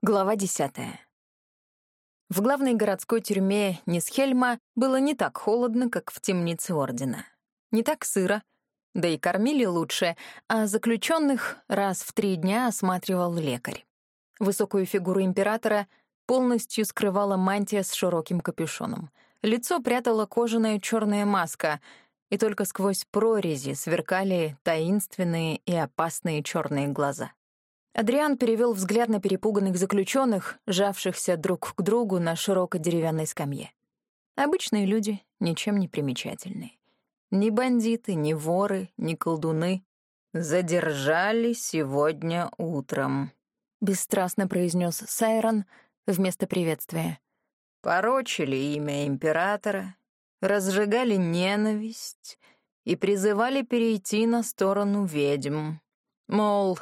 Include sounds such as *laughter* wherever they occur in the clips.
Глава десятая. В главной городской тюрьме Нисхельма было не так холодно, как в темнице Ордена. Не так сыро, да и кормили лучше, а заключенных раз в три дня осматривал лекарь. Высокую фигуру императора полностью скрывала мантия с широким капюшоном. Лицо прятала кожаная черная маска, и только сквозь прорези сверкали таинственные и опасные черные глаза. Адриан перевел взгляд на перепуганных заключенных, жавшихся друг к другу на широкой деревянной скамье. Обычные люди, ничем не примечательные. Ни бандиты, ни воры, ни колдуны. «Задержали сегодня утром», — бесстрастно произнес Сайрон вместо приветствия. «Порочили имя императора, разжигали ненависть и призывали перейти на сторону ведьм. Мол,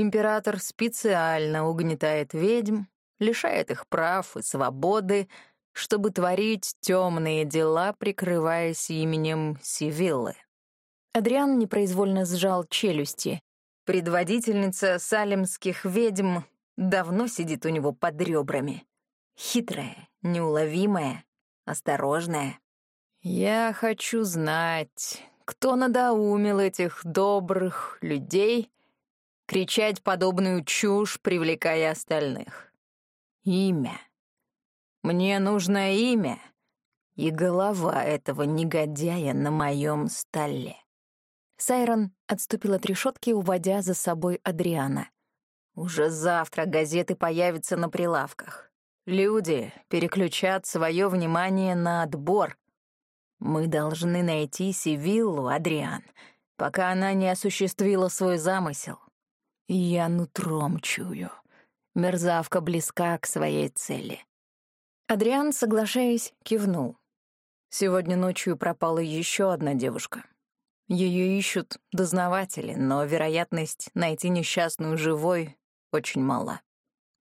Император специально угнетает ведьм, лишает их прав и свободы, чтобы творить темные дела, прикрываясь именем Сивиллы. Адриан непроизвольно сжал челюсти. Предводительница салемских ведьм давно сидит у него под ребрами. Хитрая, неуловимая, осторожная. «Я хочу знать, кто надоумил этих добрых людей кричать подобную чушь, привлекая остальных. Имя. Мне нужно имя и голова этого негодяя на моем столе. Сайрон отступил от решетки, уводя за собой Адриана. Уже завтра газеты появятся на прилавках. Люди переключат свое внимание на отбор. Мы должны найти Сивиллу, Адриан, пока она не осуществила свой замысел. Я нутром чую. Мерзавка близка к своей цели. Адриан, соглашаясь, кивнул. Сегодня ночью пропала еще одна девушка. Ее ищут дознаватели, но вероятность найти несчастную живой очень мала.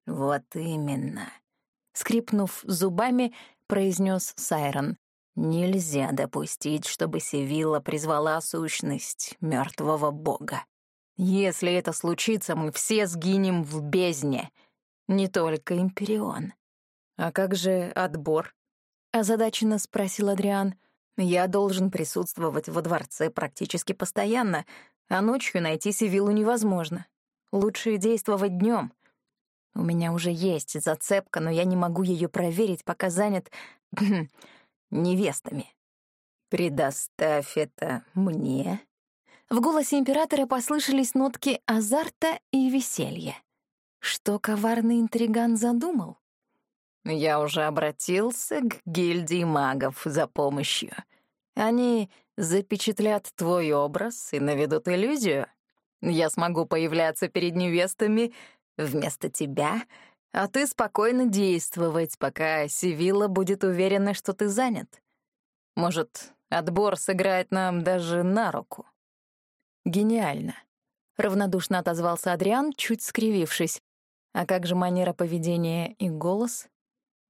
Вот именно. Скрипнув зубами, произнес Сайрон. Нельзя допустить, чтобы Севилла призвала сущность мертвого бога. Если это случится, мы все сгинем в бездне. Не только Империон. А как же отбор? Озадаченно спросил Адриан. Я должен присутствовать во дворце практически постоянно, а ночью найти Сивилу невозможно. Лучше действовать днем. У меня уже есть зацепка, но я не могу ее проверить, пока занят *clears throat* невестами. Предоставь это мне, в голосе императора послышались нотки азарта и веселья. Что коварный интриган задумал? Я уже обратился к гильдии магов за помощью. Они запечатлят твой образ и наведут иллюзию. Я смогу появляться перед невестами вместо тебя, а ты спокойно действовать, пока Сивилла будет уверена, что ты занят. Может, отбор сыграет нам даже на руку. Гениально. Равнодушно отозвался Адриан, чуть скривившись. А как же манера поведения и голос?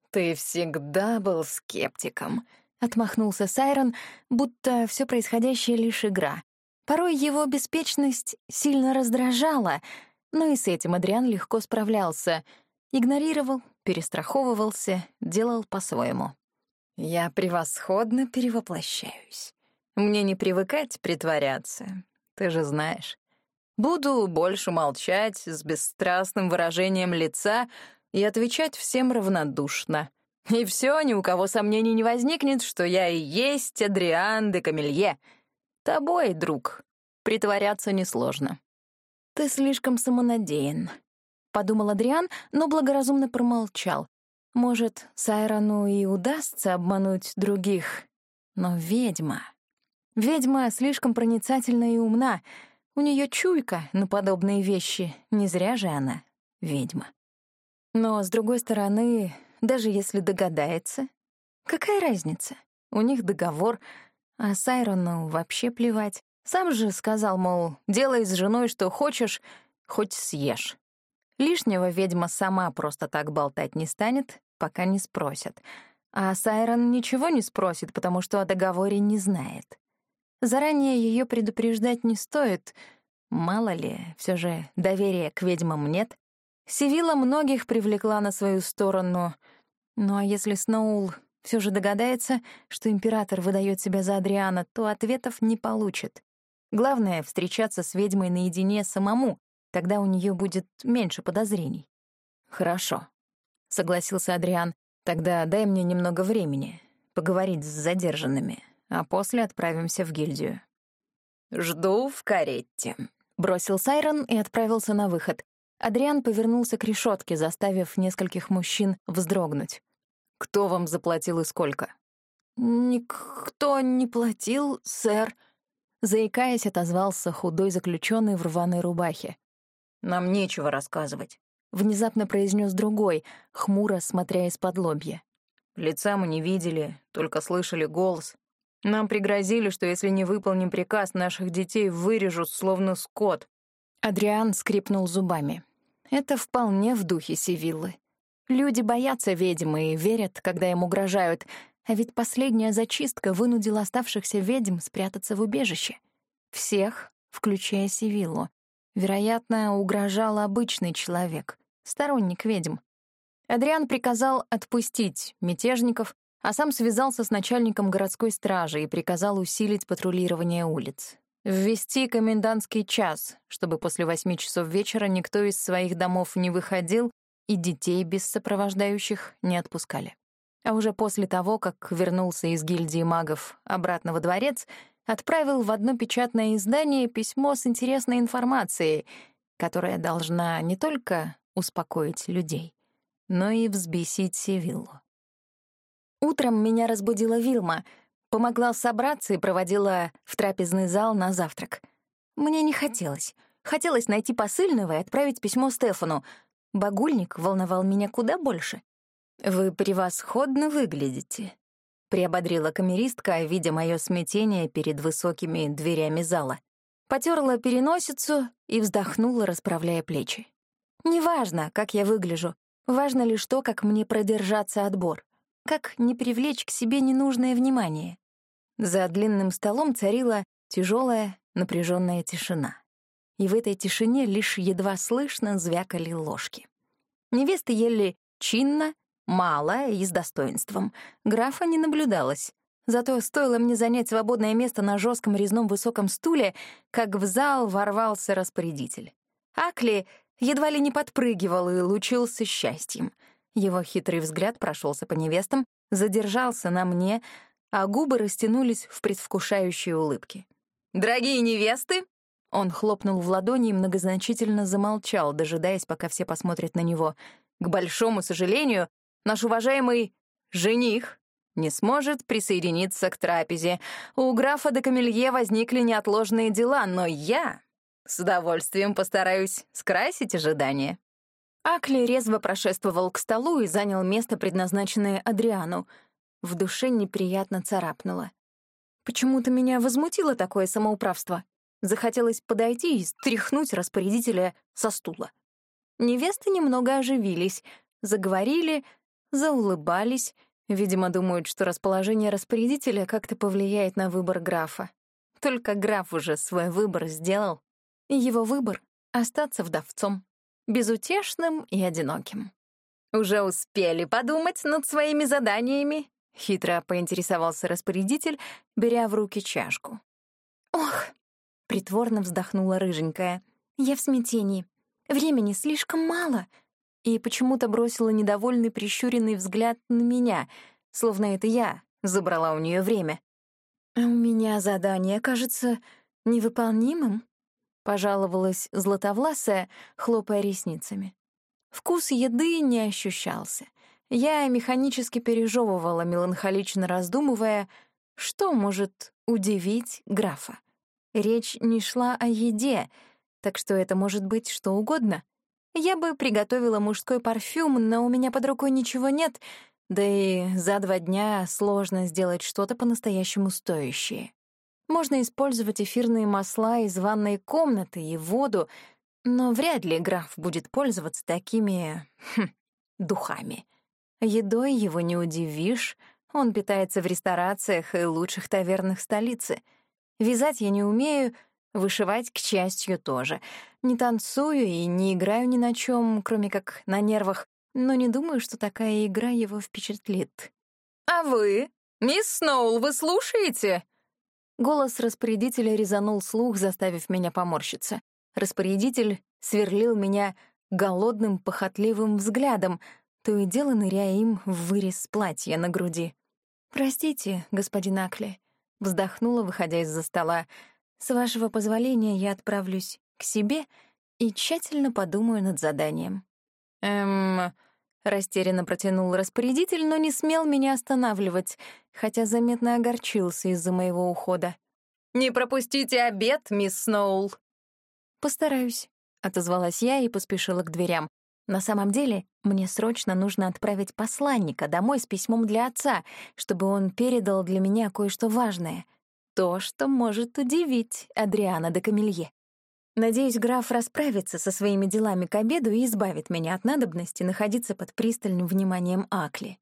Ты всегда был скептиком, отмахнулся Сайрон, будто все происходящее лишь игра. Порой его беспечность сильно раздражала, но и с этим Адриан легко справлялся. Игнорировал, перестраховывался, делал по-своему. «Я превосходно перевоплощаюсь. Мне не привыкать притворяться ты же знаешь. Буду больше молчать с бесстрастным выражением лица и отвечать всем равнодушно. И все, ни у кого сомнений не возникнет, что я и есть Адриан де Камелье. Тобой, друг, притворяться несложно. Ты слишком самонадеян, — подумал Адриан, но благоразумно промолчал. Может, Сайрону и удастся обмануть других, но ведьма... Ведьма слишком проницательна и умна. У нее чуйка на подобные вещи. Не зря же она ведьма. Но, с другой стороны, даже если догадается, какая разница? У них договор, а Сайрону вообще плевать. Сам же сказал, мол, делай с женой что хочешь, хоть съешь. Лишнего ведьма сама просто так болтать не станет, пока не спросят. А Сайрон ничего не спросит, потому что о договоре не знает. Заранее ее предупреждать не стоит. Мало ли, все же доверия к ведьмам нет. Сивила многих привлекла на свою сторону. Ну а если Сноул все же догадается, что император выдает себя за Адриана, то ответов не получит. Главное — встречаться с ведьмой наедине самому, тогда у нее будет меньше подозрений. «Хорошо», — согласился Адриан. «Тогда дай мне немного времени поговорить с задержанными, а после отправимся в гильдию». «Жду в карете», — бросил Сайрон и отправился на выход. Адриан повернулся к решетке, заставив нескольких мужчин вздрогнуть. «Кто вам заплатил и сколько?» «Никто не платил, сэр», — заикаясь, отозвался худой заключенный в рваной рубахе. «Нам нечего рассказывать», — внезапно произнес другой, хмуро смотря из-под лобья. «Лица мы не видели, только слышали голос. Нам пригрозили, что если не выполним приказ, наших детей вырежут, словно скот». Адриан скрипнул зубами. Это вполне в духе Сивиллы. Люди боятся ведьмы и верят, когда им угрожают, а ведь последняя зачистка вынудила оставшихся ведьм спрятаться в убежище. Всех, включая Сивиллу. Вероятно, угрожал обычный человек, сторонник ведьм. Адриан приказал отпустить мятежников, а сам связался с начальником городской стражи и приказал усилить патрулирование улиц. Ввести комендантский час, чтобы после восьми часов вечера никто из своих домов не выходил и детей без сопровождающих не отпускали. А уже после того, как вернулся из гильдии магов обратно во дворец, отправил в одно печатное издание письмо с интересной информацией, которая должна не только успокоить людей, но и взбесить Севиллу. Утром меня разбудила Вилма, помогла собраться и проводила в трапезный зал на завтрак. Мне не хотелось. Хотелось найти посыльного и отправить письмо Стефану, Багульник волновал меня куда больше. «Вы превосходно выглядите», — приободрила камеристка, видя мое смятение перед высокими дверями зала. Потерла переносицу и вздохнула, расправляя плечи. «Неважно, как я выгляжу. Важно лишь то, как мне продержаться отбор. Как не привлечь к себе ненужное внимание». За длинным столом царила тяжелая, напряженная тишина и в этой тишине лишь едва слышно звякали ложки. Невесты ели чинно, мало и с достоинством. Графа не наблюдалось. Зато стоило мне занять свободное место на жестком резном высоком стуле, как в зал ворвался распорядитель. Акли едва ли не подпрыгивал и лучился счастьем. Его хитрый взгляд прошелся по невестам, задержался на мне, а губы растянулись в предвкушающей улыбке. «Дорогие невесты, он хлопнул в ладони и многозначительно замолчал, дожидаясь, пока все посмотрят на него. К большому сожалению, наш уважаемый жених не сможет присоединиться к трапезе. У графа де Камелье возникли неотложные дела, но я с удовольствием постараюсь скрасить ожидания. Акли резво прошествовал к столу и занял место, предназначенное Адриану. В душе неприятно царапнуло. Почему-то меня возмутило такое самоуправство. Захотелось подойти и стряхнуть распорядителя со стула. Невесты немного оживились, заговорили, заулыбались. Видимо, думают, что расположение распорядителя как-то повлияет на выбор графа. Только граф уже свой выбор сделал. И его выбор — остаться вдовцом, безутешным и одиноким. «Уже успели подумать над своими заданиями?» — хитро поинтересовался распорядитель, беря в руки чашку. «Ох, Притворно вздохнула рыженькая. «Я в смятении. Времени слишком мало». И почему-то бросила недовольный прищуренный взгляд на меня, словно это я забрала у нее время. «А у меня задание кажется невыполнимым», — пожаловалась Златовласая, хлопая ресницами. Вкус еды не ощущался. Я механически пережевывала, меланхолично раздумывая, что может удивить графа. Речь не шла о еде, так что это может быть что угодно. Я бы приготовила мужской парфюм, но у меня под рукой ничего нет, да и за два дня сложно сделать что-то по-настоящему стоящее. Можно использовать эфирные масла из ванной комнаты и воду, но вряд ли граф будет пользоваться такими... Хм, духами. Едой его не удивишь, он питается в ресторациях и лучших тавернах столицы — Вязать я не умею, Вышивать, к счастью, тоже. Не танцую и не играю ни на чем, кроме как на нервах, но не думаю, что такая игра его впечатлит. «А вы? Мисс Сноул, вы слушаете?» Голос распорядителя резанул слух, заставив меня поморщиться. Распорядитель сверлил меня голодным, похотливым взглядом, то и дело ныряя им в вырез платья на груди. «Простите, господин Акли», — вздохнула, выходя из-за стола. «С вашего позволения я отправлюсь к себе и тщательно подумаю над заданием». «Эм...» — растерянно протянул распорядитель, но не смел меня останавливать, хотя заметно огорчился из-за моего ухода. «Не пропустите обед, мисс Сноул!» «Постараюсь», — отозвалась я и поспешила к дверям. На самом деле, мне срочно нужно отправить посланника домой с письмом для отца, чтобы он передал для меня кое-что важное. То, что может удивить Адриана де Камелье. Надеюсь, граф расправится со своими делами к обеду и избавит меня от надобности находиться под пристальным вниманием Акли.